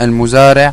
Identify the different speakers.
Speaker 1: المزارع